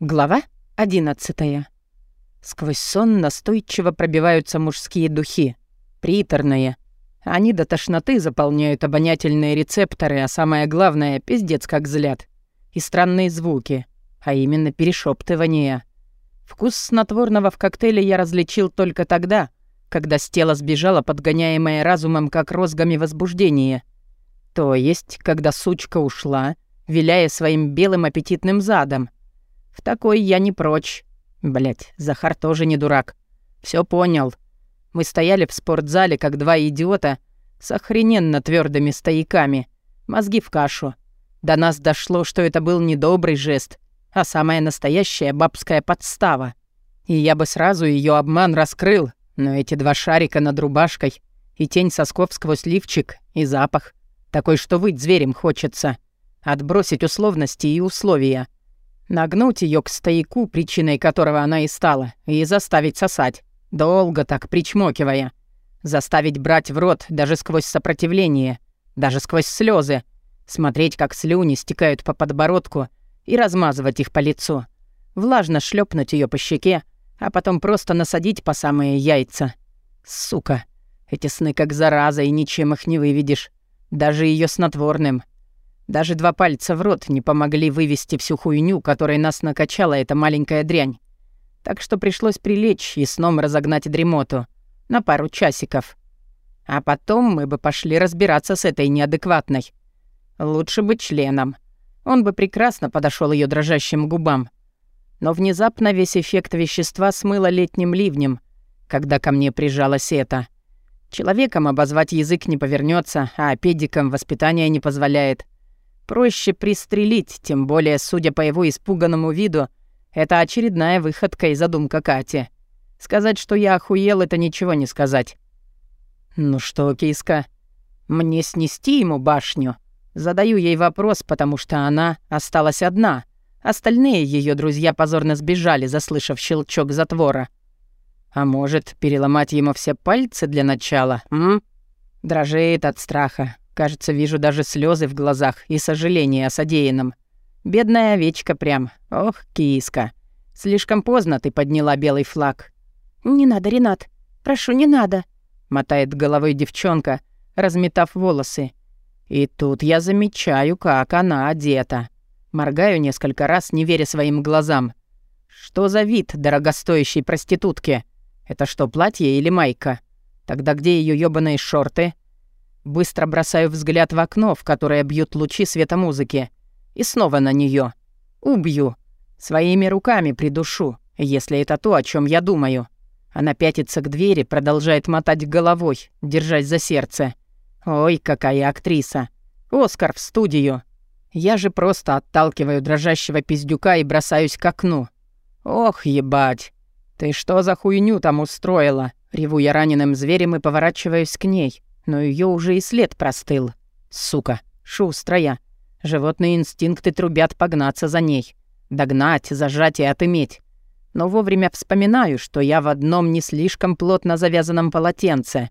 Глава 11 Сквозь сон настойчиво пробиваются мужские духи. Приторные. Они до тошноты заполняют обонятельные рецепторы, а самое главное — пиздец как злят. И странные звуки, а именно перешептывания. Вкус снотворного в коктейле я различил только тогда, когда с тела сбежала, подгоняемая разумом как розгами возбуждения. То есть, когда сучка ушла, виляя своим белым аппетитным задом — в такой я не прочь. Блять, Захар тоже не дурак. Все понял. Мы стояли в спортзале, как два идиота, с охрененно твердыми стояками. Мозги в кашу. До нас дошло, что это был не добрый жест, а самая настоящая бабская подстава. И я бы сразу ее обман раскрыл, но эти два шарика над рубашкой и тень сосков сквозь лифчик и запах. Такой, что выть зверем хочется. Отбросить условности и условия — Нагнуть ее к стояку, причиной которого она и стала, и заставить сосать, долго так причмокивая. Заставить брать в рот даже сквозь сопротивление, даже сквозь слезы, смотреть, как слюни стекают по подбородку и размазывать их по лицу. Влажно шлепнуть ее по щеке, а потом просто насадить по самые яйца. Сука, эти сны как зараза, и ничем их не выведешь. Даже ее снотворным. Даже два пальца в рот не помогли вывести всю хуйню, которой нас накачала эта маленькая дрянь. Так что пришлось прилечь и сном разогнать дремоту. На пару часиков. А потом мы бы пошли разбираться с этой неадекватной. Лучше бы членом. Он бы прекрасно подошел ее дрожащим губам. Но внезапно весь эффект вещества смыло летним ливнем, когда ко мне прижалась это. Человеком обозвать язык не повернется, а педикам воспитание не позволяет — Проще пристрелить, тем более, судя по его испуганному виду, это очередная выходка и задумка Кати. Сказать, что я охуел, это ничего не сказать. «Ну что, киска, мне снести ему башню?» Задаю ей вопрос, потому что она осталась одна. Остальные ее друзья позорно сбежали, заслышав щелчок затвора. А может, переломать ему все пальцы для начала, м? Дрожит от страха. Кажется, вижу даже слезы в глазах и сожаление о содеянном. Бедная овечка прям. Ох, киска. Слишком поздно ты подняла белый флаг. «Не надо, Ренат. Прошу, не надо», — мотает головой девчонка, разметав волосы. И тут я замечаю, как она одета. Моргаю несколько раз, не веря своим глазам. Что за вид дорогостоящей проститутки? Это что, платье или майка? Тогда где ее ёбаные шорты? Быстро бросаю взгляд в окно, в которое бьют лучи света музыки. И снова на нее. Убью. Своими руками придушу, если это то, о чем я думаю. Она пятится к двери, продолжает мотать головой, держась за сердце. Ой, какая актриса. Оскар в студию. Я же просто отталкиваю дрожащего пиздюка и бросаюсь к окну. Ох, ебать. Ты что за хуйню там устроила? Реву я раненым зверем и поворачиваюсь к ней но ее уже и след простыл. Сука, шустрая. Животные инстинкты трубят погнаться за ней. Догнать, зажать и отыметь. Но вовремя вспоминаю, что я в одном не слишком плотно завязанном полотенце.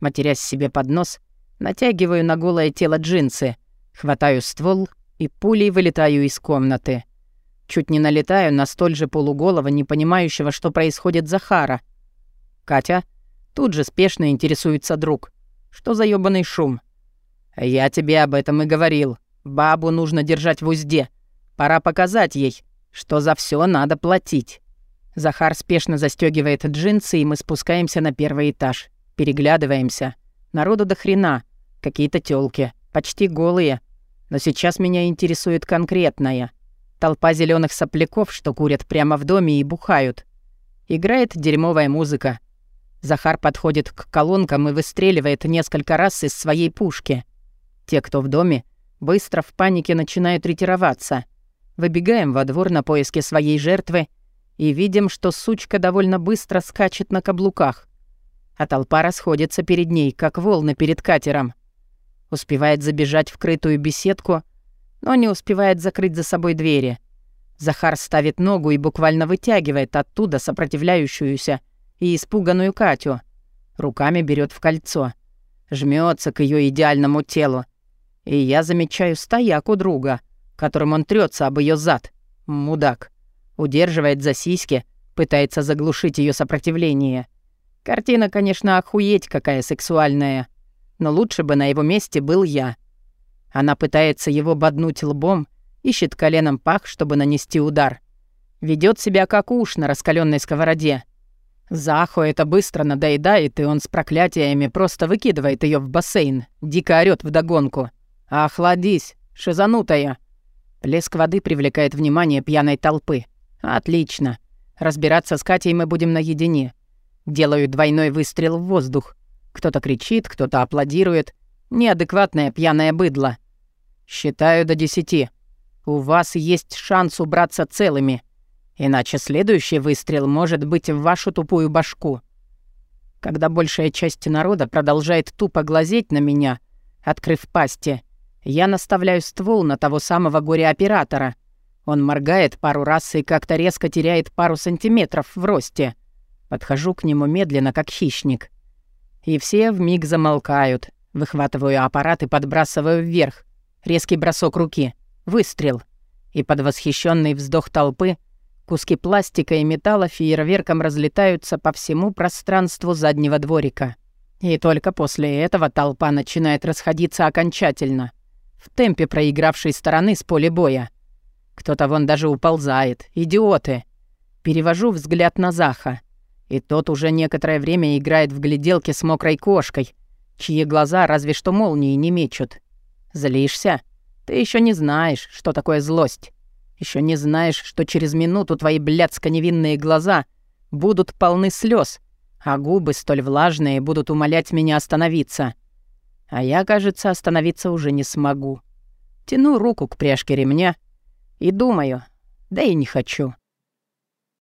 Матерясь себе под нос, натягиваю на голое тело джинсы, хватаю ствол и пулей вылетаю из комнаты. Чуть не налетаю на столь же полуголого, не понимающего, что происходит Захара. Катя тут же спешно интересуется друг — что за ёбаный шум? Я тебе об этом и говорил. Бабу нужно держать в узде. Пора показать ей, что за все надо платить. Захар спешно застегивает джинсы, и мы спускаемся на первый этаж. Переглядываемся. Народу до хрена. Какие-то тёлки. Почти голые. Но сейчас меня интересует конкретное. Толпа зеленых сопляков, что курят прямо в доме и бухают. Играет дерьмовая музыка. Захар подходит к колонкам и выстреливает несколько раз из своей пушки. Те, кто в доме, быстро в панике начинают ретироваться. Выбегаем во двор на поиски своей жертвы и видим, что сучка довольно быстро скачет на каблуках. А толпа расходится перед ней, как волны перед катером. Успевает забежать в крытую беседку, но не успевает закрыть за собой двери. Захар ставит ногу и буквально вытягивает оттуда сопротивляющуюся и испуганную Катю. Руками берет в кольцо. Жмется к ее идеальному телу. И я замечаю стояк у друга, которым он трется об ее зад. Мудак. Удерживает за сиськи, пытается заглушить ее сопротивление. Картина, конечно, охуеть какая сексуальная. Но лучше бы на его месте был я. Она пытается его боднуть лбом, ищет коленом пах, чтобы нанести удар. Ведет себя как уж на раскаленной сковороде. Заху это быстро надоедает, и он с проклятиями просто выкидывает ее в бассейн, дико орёт вдогонку. «Охладись, шизанутая!» Плеск воды привлекает внимание пьяной толпы. «Отлично. Разбираться с Катей мы будем наедине. Делаю двойной выстрел в воздух. Кто-то кричит, кто-то аплодирует. Неадекватное пьяное быдло. Считаю до десяти. У вас есть шанс убраться целыми. Иначе следующий выстрел может быть в вашу тупую башку. Когда большая часть народа продолжает тупо глазеть на меня, открыв пасти, я наставляю ствол на того самого горе-оператора. Он моргает пару раз и как-то резко теряет пару сантиметров в росте. Подхожу к нему медленно, как хищник. И все вмиг замолкают. Выхватываю аппарат и подбрасываю вверх. Резкий бросок руки. Выстрел. И под восхищенный вздох толпы — Куски пластика и металла фейерверком разлетаются по всему пространству заднего дворика. И только после этого толпа начинает расходиться окончательно, в темпе проигравшей стороны с поля боя. Кто-то вон даже уползает. Идиоты. Перевожу взгляд на Заха. И тот уже некоторое время играет в гляделки с мокрой кошкой, чьи глаза разве что молнии не мечут. Злишься? Ты еще не знаешь, что такое злость. Еще не знаешь, что через минуту твои блядско-невинные глаза будут полны слез, а губы столь влажные будут умолять меня остановиться. А я, кажется, остановиться уже не смогу. Тяну руку к пряжке ремня и думаю, да и не хочу.